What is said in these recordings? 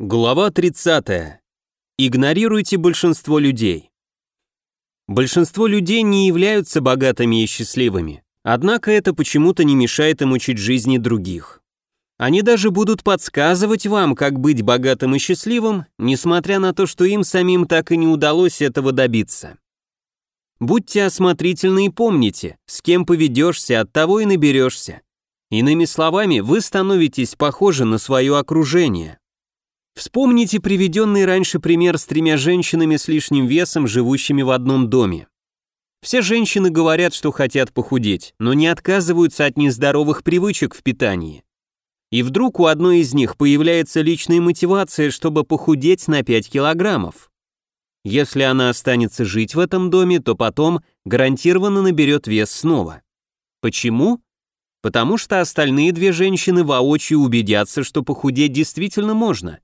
Глава 30. Игнорируйте большинство людей. Большинство людей не являются богатыми и счастливыми, однако это почему-то не мешает им учить жизни других. Они даже будут подсказывать вам, как быть богатым и счастливым, несмотря на то, что им самим так и не удалось этого добиться. Будьте осмотрительны и помните, с кем поведешься, от того и наберешься. Иными словами, вы становитесь похожи на свое окружение. Вспомните приведенный раньше пример с тремя женщинами с лишним весом, живущими в одном доме. Все женщины говорят, что хотят похудеть, но не отказываются от нездоровых привычек в питании. И вдруг у одной из них появляется личная мотивация, чтобы похудеть на 5 килограммов. Если она останется жить в этом доме, то потом гарантированно наберет вес снова. Почему? Потому что остальные две женщины воочию убедятся, что похудеть действительно можно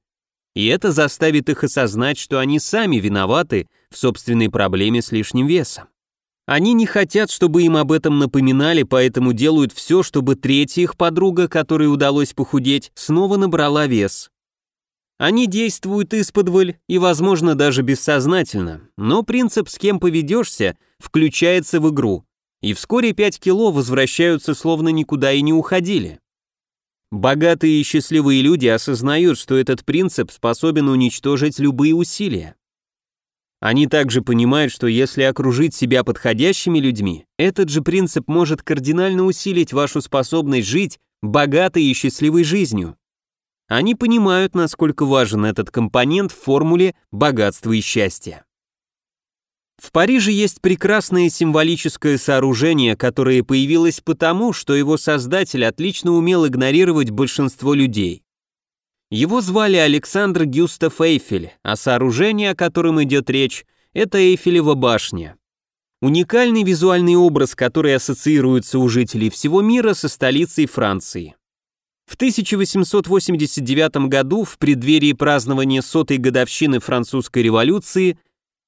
и это заставит их осознать, что они сами виноваты в собственной проблеме с лишним весом. Они не хотят, чтобы им об этом напоминали, поэтому делают все, чтобы третья их подруга, которой удалось похудеть, снова набрала вес. Они действуют исподволь и, возможно, даже бессознательно, но принцип «с кем поведешься» включается в игру, и вскоре 5 кило возвращаются словно никуда и не уходили. Богатые и счастливые люди осознают, что этот принцип способен уничтожить любые усилия. Они также понимают, что если окружить себя подходящими людьми, этот же принцип может кардинально усилить вашу способность жить богатой и счастливой жизнью. Они понимают, насколько важен этот компонент в формуле богатства и счастья. В Париже есть прекрасное символическое сооружение, которое появилось потому, что его создатель отлично умел игнорировать большинство людей. Его звали Александр Гюстав Эйфель, а сооружение, о котором идет речь, это Эйфелева башня. Уникальный визуальный образ, который ассоциируется у жителей всего мира со столицей Франции. В 1889 году, в преддверии празднования сотой годовщины французской революции,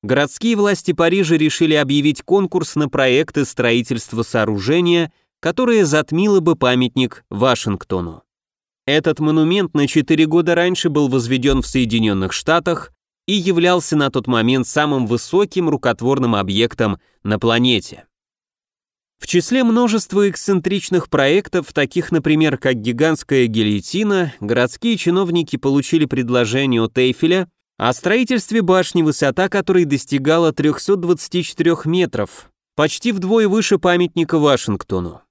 городские власти Парижа решили объявить конкурс на проекты строительства сооружения, которое затмило бы памятник Вашингтону. Этот монумент на 4 года раньше был возведен в Соединенных Штатах и являлся на тот момент самым высоким рукотворным объектом на планете. В числе множества эксцентричных проектов, таких, например, как гигантская гильотина, городские чиновники получили предложение от Эйфеля о строительстве башни, высота которой достигала 324 метров, почти вдвое выше памятника Вашингтону.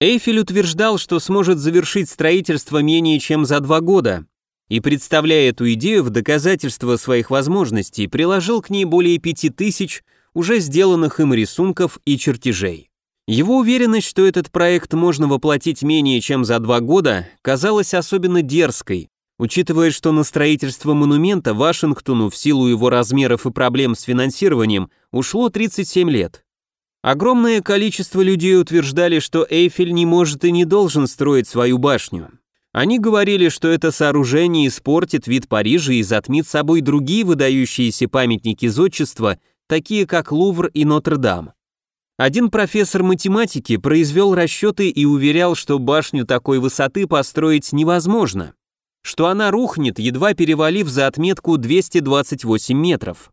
Эйфель утверждал, что сможет завершить строительство менее чем за два года, и, представляя эту идею в доказательство своих возможностей, приложил к ней более пяти тысяч уже сделанных им рисунков и чертежей. Его уверенность, что этот проект можно воплотить менее чем за два года, казалась особенно дерзкой, Учитывая, что на строительство монумента Вашингтону в силу его размеров и проблем с финансированием ушло 37 лет. Огромное количество людей утверждали, что Эйфель не может и не должен строить свою башню. Они говорили, что это сооружение испортит вид Парижа и затмит собой другие выдающиеся памятники зодчества, такие как Лувр и Нотр-Дам. Один профессор математики произвел расчеты и уверял, что башню такой высоты построить невозможно что она рухнет, едва перевалив за отметку 228 метров.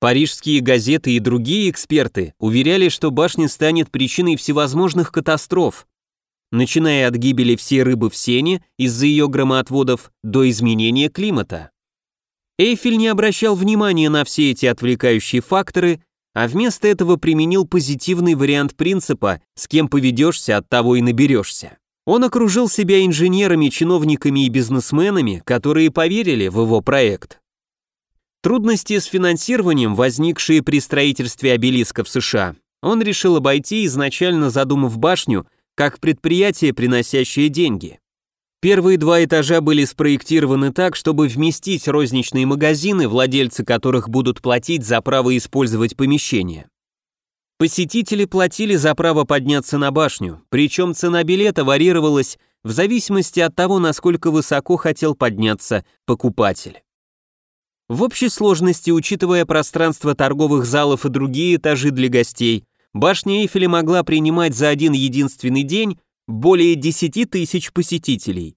Парижские газеты и другие эксперты уверяли, что башня станет причиной всевозможных катастроф, начиная от гибели всей рыбы в сене из-за ее громоотводов до изменения климата. Эйфель не обращал внимания на все эти отвлекающие факторы, а вместо этого применил позитивный вариант принципа «с кем поведешься, от того и наберешься». Он окружил себя инженерами, чиновниками и бизнесменами, которые поверили в его проект. Трудности с финансированием, возникшие при строительстве обелиска в США, он решил обойти, изначально задумав башню как предприятие, приносящее деньги. Первые два этажа были спроектированы так, чтобы вместить розничные магазины, владельцы которых будут платить за право использовать помещение. Посетители платили за право подняться на башню, причем цена билета варьировалась в зависимости от того, насколько высоко хотел подняться покупатель. В общей сложности, учитывая пространство торговых залов и другие этажи для гостей, башня Эйфеля могла принимать за один единственный день более 10 тысяч посетителей.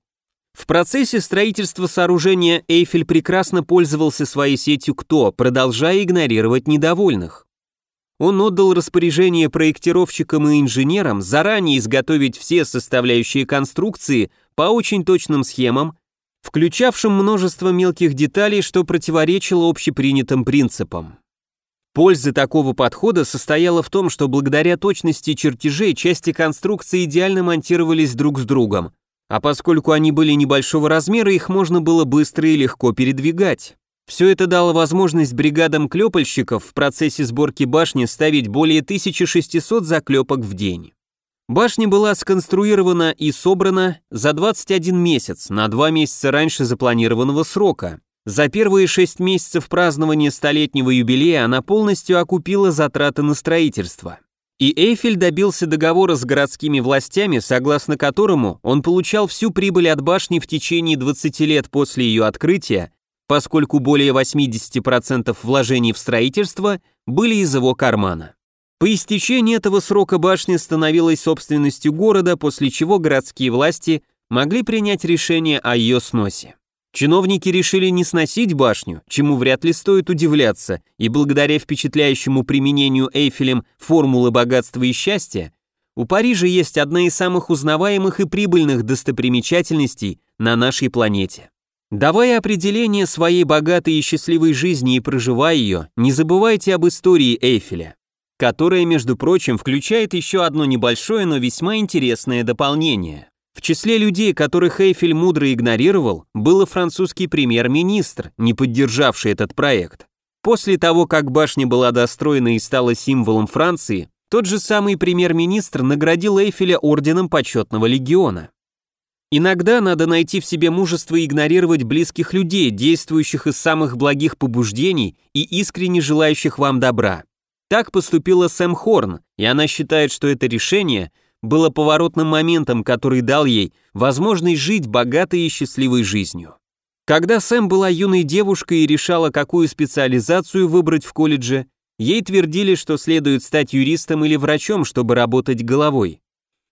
В процессе строительства сооружения Эйфель прекрасно пользовался своей сетью «Кто», продолжая игнорировать недовольных. Он отдал распоряжение проектировщикам и инженерам заранее изготовить все составляющие конструкции по очень точным схемам, включавшим множество мелких деталей, что противоречило общепринятым принципам. Польза такого подхода состояла в том, что благодаря точности чертежей части конструкции идеально монтировались друг с другом, а поскольку они были небольшого размера, их можно было быстро и легко передвигать. Все это дало возможность бригадам клепальщиков в процессе сборки башни ставить более 1600 заклепок в день. Башня была сконструирована и собрана за 21 месяц, на два месяца раньше запланированного срока. За первые шесть месяцев празднования столетнего юбилея она полностью окупила затраты на строительство. И Эйфель добился договора с городскими властями, согласно которому он получал всю прибыль от башни в течение 20 лет после ее открытия, поскольку более 80% вложений в строительство были из его кармана. По истечении этого срока башня становилась собственностью города, после чего городские власти могли принять решение о ее сносе. Чиновники решили не сносить башню, чему вряд ли стоит удивляться, и благодаря впечатляющему применению Эйфелем формулы богатства и счастья, у Парижа есть одна из самых узнаваемых и прибыльных достопримечательностей на нашей планете. Давая определение своей богатой и счастливой жизни и проживая ее, не забывайте об истории Эйфеля которая, между прочим, включает еще одно небольшое, но весьма интересное дополнение. В числе людей, которых Эйфель мудро игнорировал, был и французский премьер-министр, не поддержавший этот проект. После того, как башня была достроена и стала символом Франции, тот же самый премьер-министр наградил Эйфеля орденом почетного легиона. Иногда надо найти в себе мужество игнорировать близких людей, действующих из самых благих побуждений и искренне желающих вам добра. Так поступила Сэм Хорн, и она считает, что это решение было поворотным моментом, который дал ей возможность жить богатой и счастливой жизнью. Когда Сэм была юной девушкой и решала, какую специализацию выбрать в колледже, ей твердили, что следует стать юристом или врачом, чтобы работать головой.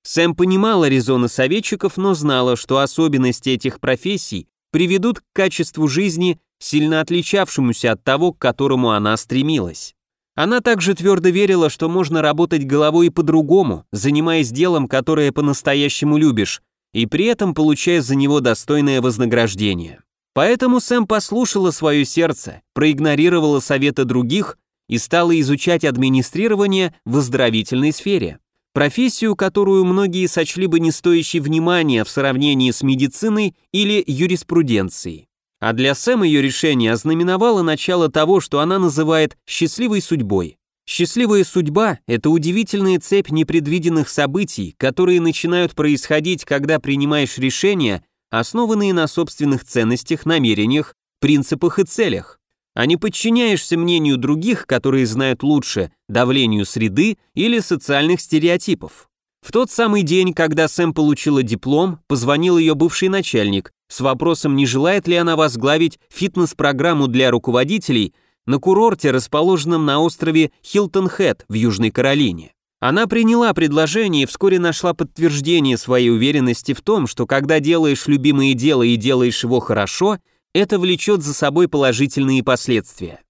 Сэм понимала резоны советчиков, но знала, что особенности этих профессий приведут к качеству жизни, сильно отличавшемуся от того, к которому она стремилась. Она также твердо верила, что можно работать головой по-другому, занимаясь делом, которое по-настоящему любишь, и при этом получая за него достойное вознаграждение. Поэтому Сэм послушала свое сердце, проигнорировала советы других и стала изучать администрирование в оздоровительной сфере. Профессию, которую многие сочли бы не стоящей внимания в сравнении с медициной или юриспруденцией. А для Сэм ее решение ознаменовало начало того, что она называет «счастливой судьбой». Счастливая судьба – это удивительная цепь непредвиденных событий, которые начинают происходить, когда принимаешь решения, основанные на собственных ценностях, намерениях, принципах и целях, а не подчиняешься мнению других, которые знают лучше, давлению среды или социальных стереотипов. В тот самый день, когда Сэм получила диплом, позвонил ее бывший начальник с вопросом, не желает ли она возглавить фитнес-программу для руководителей на курорте, расположенном на острове Хилтон-Хэт в Южной Каролине. Она приняла предложение и вскоре нашла подтверждение своей уверенности в том, что когда делаешь любимое дело и делаешь его хорошо, это влечет за собой положительные последствия.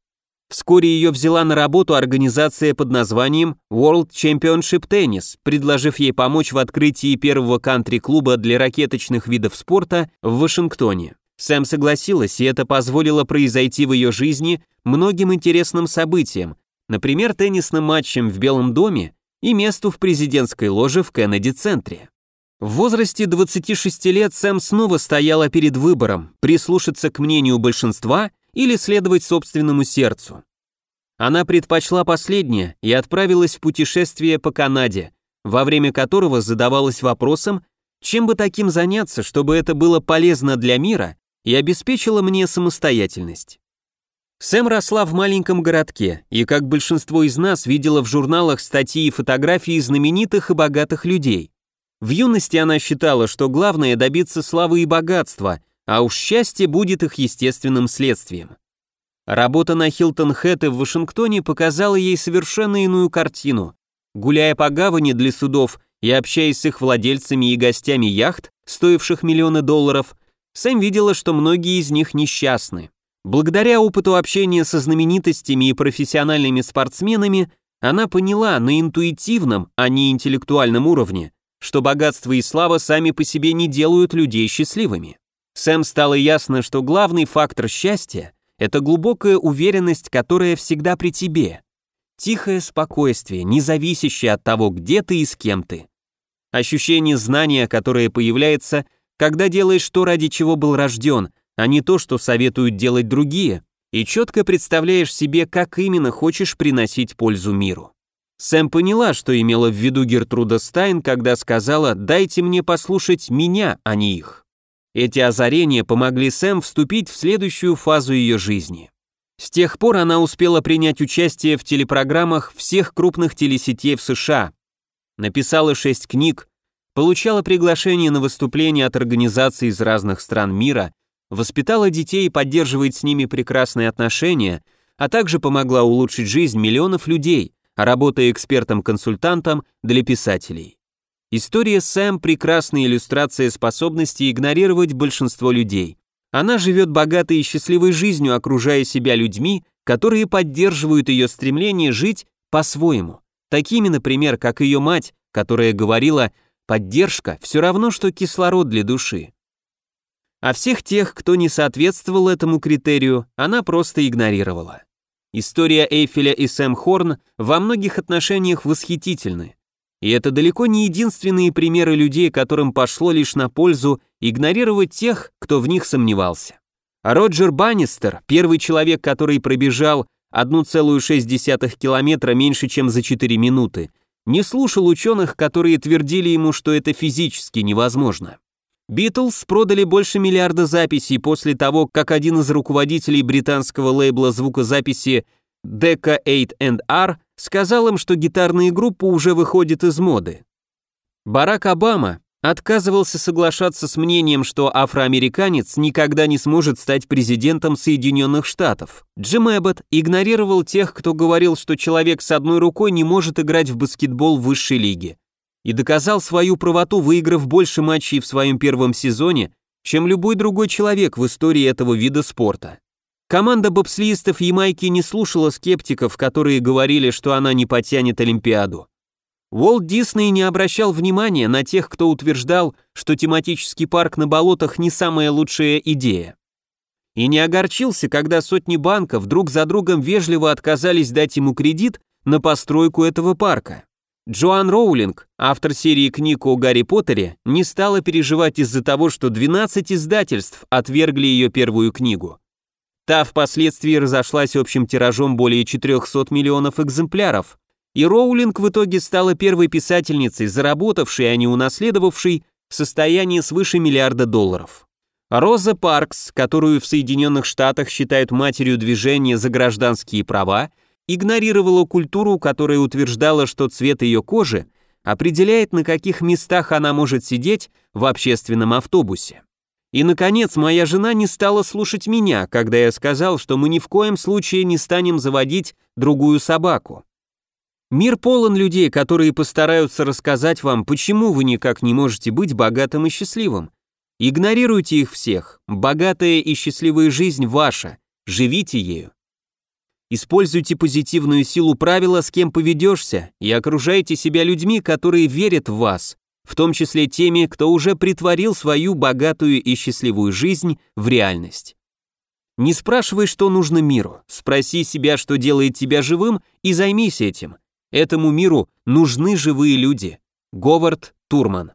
Вскоре ее взяла на работу организация под названием World Championship Tennis, предложив ей помочь в открытии первого кантри-клуба для ракеточных видов спорта в Вашингтоне. Сэм согласилась, и это позволило произойти в ее жизни многим интересным событиям, например, теннисным матчем в Белом доме и месту в президентской ложе в Кеннеди-центре. В возрасте 26 лет Сэм снова стояла перед выбором прислушаться к мнению большинства или следовать собственному сердцу. Она предпочла последнее и отправилась в путешествие по Канаде, во время которого задавалась вопросом, чем бы таким заняться, чтобы это было полезно для мира и обеспечило мне самостоятельность. Сэм росла в маленьком городке и, как большинство из нас, видела в журналах статьи и фотографии знаменитых и богатых людей. В юности она считала, что главное добиться славы и богатства, а уж счастье будет их естественным следствием. Работа на Хилтон Хэт в Вашингтоне показала ей совершенно иную картину. Гуляя по гавани для судов и общаясь с их владельцами и гостями яхт, стоивших миллионы долларов, Сэм видела, что многие из них несчастны. Благодаря опыту общения со знаменитостями и профессиональными спортсменами, она поняла на интуитивном, а не интеллектуальном уровне, что богатство и слава сами по себе не делают людей счастливыми. Сэм стало ясно, что главный фактор счастья – это глубокая уверенность, которая всегда при тебе. Тихое спокойствие, не зависящее от того, где ты и с кем ты. Ощущение знания, которое появляется, когда делаешь то, ради чего был рожден, а не то, что советуют делать другие, и четко представляешь себе, как именно хочешь приносить пользу миру. Сэм поняла, что имела в виду Гертруда Стайн, когда сказала «дайте мне послушать меня, а не их». Эти озарения помогли Сэм вступить в следующую фазу ее жизни. С тех пор она успела принять участие в телепрограммах всех крупных телесетей в США, написала шесть книг, получала приглашения на выступления от организаций из разных стран мира, воспитала детей и поддерживает с ними прекрасные отношения, а также помогла улучшить жизнь миллионов людей, работая экспертом-консультантом для писателей. История Сэм – прекрасная иллюстрация способности игнорировать большинство людей. Она живет богатой и счастливой жизнью, окружая себя людьми, которые поддерживают ее стремление жить по-своему. Такими, например, как ее мать, которая говорила «поддержка – все равно, что кислород для души». А всех тех, кто не соответствовал этому критерию, она просто игнорировала. История Эйфеля и Сэм Хорн во многих отношениях восхитительны. И это далеко не единственные примеры людей, которым пошло лишь на пользу игнорировать тех, кто в них сомневался. Роджер Баннистер, первый человек, который пробежал 1,6 километра меньше, чем за 4 минуты, не слушал ученых, которые твердили ему, что это физически невозможно. Битлз продали больше миллиарда записей после того, как один из руководителей британского лейбла звукозаписи Decca 8R сказал им, что гитарные группы уже выходят из моды. Барак Обама отказывался соглашаться с мнением, что афроамериканец никогда не сможет стать президентом Соединенных Штатов. Джим Эббот игнорировал тех, кто говорил, что человек с одной рукой не может играть в баскетбол в высшей лиге. И доказал свою правоту, выиграв больше матчей в своем первом сезоне, чем любой другой человек в истории этого вида спорта. Команда бобслистов Ямайки не слушала скептиков, которые говорили, что она не потянет Олимпиаду. Уолт Дисней не обращал внимания на тех, кто утверждал, что тематический парк на болотах не самая лучшая идея. И не огорчился, когда сотни банков друг за другом вежливо отказались дать ему кредит на постройку этого парка. Джоан Роулинг, автор серии книг о Гарри Поттере, не стала переживать из-за того, что 12 издательств отвергли ее первую книгу. Та впоследствии разошлась общим тиражом более 400 миллионов экземпляров, и Роулинг в итоге стала первой писательницей, заработавшей, а не унаследовавшей, состояние свыше миллиарда долларов. Роза Паркс, которую в Соединенных Штатах считают матерью движения за гражданские права, игнорировала культуру, которая утверждала, что цвет ее кожи определяет, на каких местах она может сидеть в общественном автобусе. И, наконец, моя жена не стала слушать меня, когда я сказал, что мы ни в коем случае не станем заводить другую собаку. Мир полон людей, которые постараются рассказать вам, почему вы никак не можете быть богатым и счастливым. Игнорируйте их всех. Богатая и счастливая жизнь ваша. Живите ею. Используйте позитивную силу правила, с кем поведешься, и окружайте себя людьми, которые верят в вас, в том числе теми, кто уже притворил свою богатую и счастливую жизнь в реальность. Не спрашивай, что нужно миру, спроси себя, что делает тебя живым, и займись этим. Этому миру нужны живые люди. Говард Турман